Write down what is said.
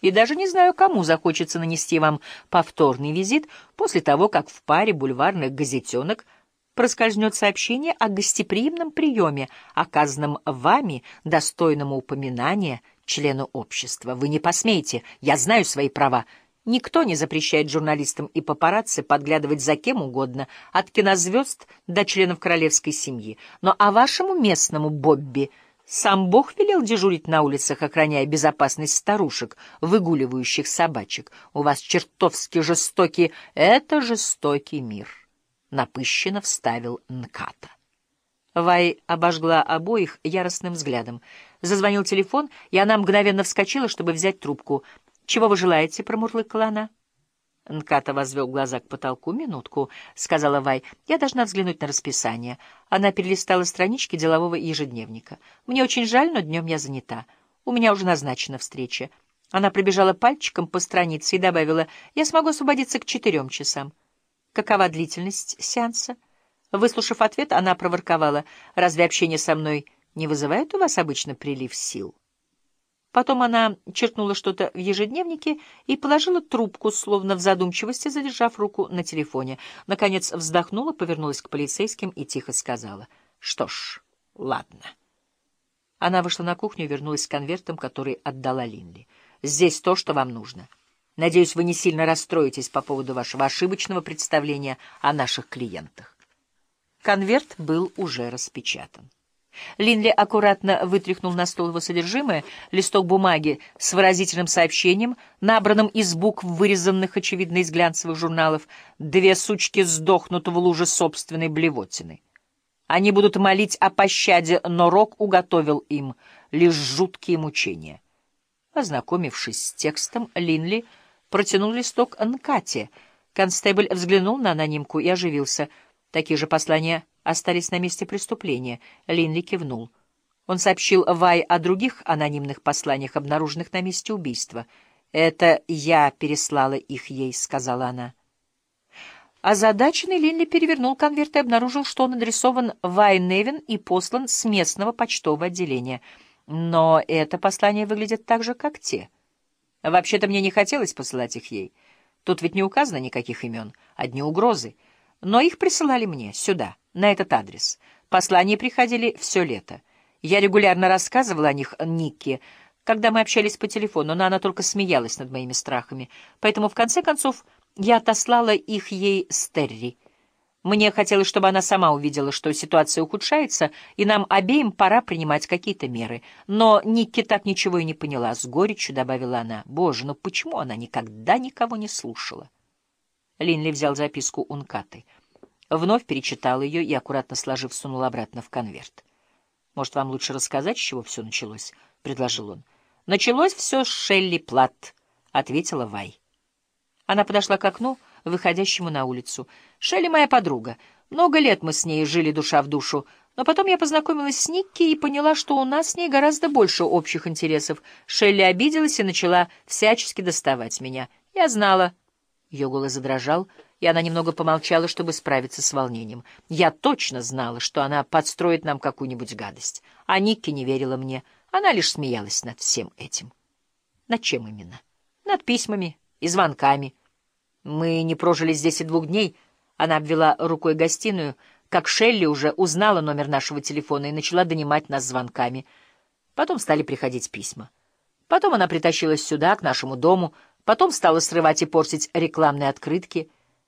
и даже не знаю, кому захочется нанести вам повторный визит после того, как в паре бульварных газетенок проскользнет сообщение о гостеприимном приеме, оказанном вами, достойному упоминания члену общества. Вы не посмеете, я знаю свои права. Никто не запрещает журналистам и папарацци подглядывать за кем угодно, от кинозвезд до членов королевской семьи. Но а вашему местному Бобби сам Бог велел дежурить на улицах, охраняя безопасность старушек, выгуливающих собачек. У вас чертовски жестокий... Это жестокий мир. Напыщенно вставил Нката. Вай обожгла обоих яростным взглядом. Зазвонил телефон, и она мгновенно вскочила, чтобы взять трубку — «Чего вы желаете?» — промурлыкала она. Нката возвел глаза к потолку. «Минутку», — сказала Вай. «Я должна взглянуть на расписание». Она перелистала странички делового ежедневника. «Мне очень жаль, но днем я занята. У меня уже назначена встреча». Она пробежала пальчиком по странице и добавила, «Я смогу освободиться к четырем часам». «Какова длительность сеанса?» Выслушав ответ, она проворковала, «Разве общение со мной не вызывает у вас обычно прилив сил?» Потом она черкнула что-то в ежедневнике и положила трубку, словно в задумчивости, задержав руку на телефоне. Наконец вздохнула, повернулась к полицейским и тихо сказала. — Что ж, ладно. Она вышла на кухню и вернулась с конвертом, который отдала Линли. — Здесь то, что вам нужно. Надеюсь, вы не сильно расстроитесь по поводу вашего ошибочного представления о наших клиентах. Конверт был уже распечатан. Линли аккуратно вытряхнул на стол его содержимое, листок бумаги с выразительным сообщением, набранным из букв, вырезанных, очевидно, из глянцевых журналов. Две сучки сдохнут в луже собственной блевотины. Они будут молить о пощаде, но Рок уготовил им лишь жуткие мучения. Ознакомившись с текстом, Линли протянул листок Нкате. Констебль взглянул на анонимку и оживился. Такие же послания остались на месте преступления. Линли кивнул. Он сообщил Вай о других анонимных посланиях, обнаруженных на месте убийства. «Это я переслала их ей», — сказала она. Озадаченный Линли перевернул конверт и обнаружил, что он адресован Вай Невин и послан с местного почтового отделения. Но это послание выглядит так же, как те. Вообще-то мне не хотелось посылать их ей. Тут ведь не указано никаких имен, одни угрозы. Но их присылали мне, сюда на этот адрес. Послания приходили все лето. Я регулярно рассказывала о них Никке, когда мы общались по телефону, но она только смеялась над моими страхами. Поэтому, в конце концов, я отослала их ей с Терри. Мне хотелось, чтобы она сама увидела, что ситуация ухудшается, и нам обеим пора принимать какие-то меры. Но Никки так ничего и не поняла. С горечью добавила она. Боже, ну почему она никогда никого не слушала? Линли взял записку Ункаты. Вновь перечитал ее и, аккуратно сложив, сунул обратно в конверт. «Может, вам лучше рассказать, с чего все началось?» — предложил он. «Началось все с Шелли Платт», — ответила Вай. Она подошла к окну, выходящему на улицу. «Шелли моя подруга. Много лет мы с ней жили душа в душу, но потом я познакомилась с Никки и поняла, что у нас с ней гораздо больше общих интересов. Шелли обиделась и начала всячески доставать меня. Я знала...» Ее голос задрожал — и она немного помолчала, чтобы справиться с волнением. Я точно знала, что она подстроит нам какую-нибудь гадость. А Никки не верила мне. Она лишь смеялась над всем этим. Над чем именно? Над письмами и звонками. Мы не прожили здесь и двух дней. Она обвела рукой гостиную, как Шелли уже узнала номер нашего телефона и начала донимать нас звонками. Потом стали приходить письма. Потом она притащилась сюда, к нашему дому, потом стала срывать и портить рекламные открытки —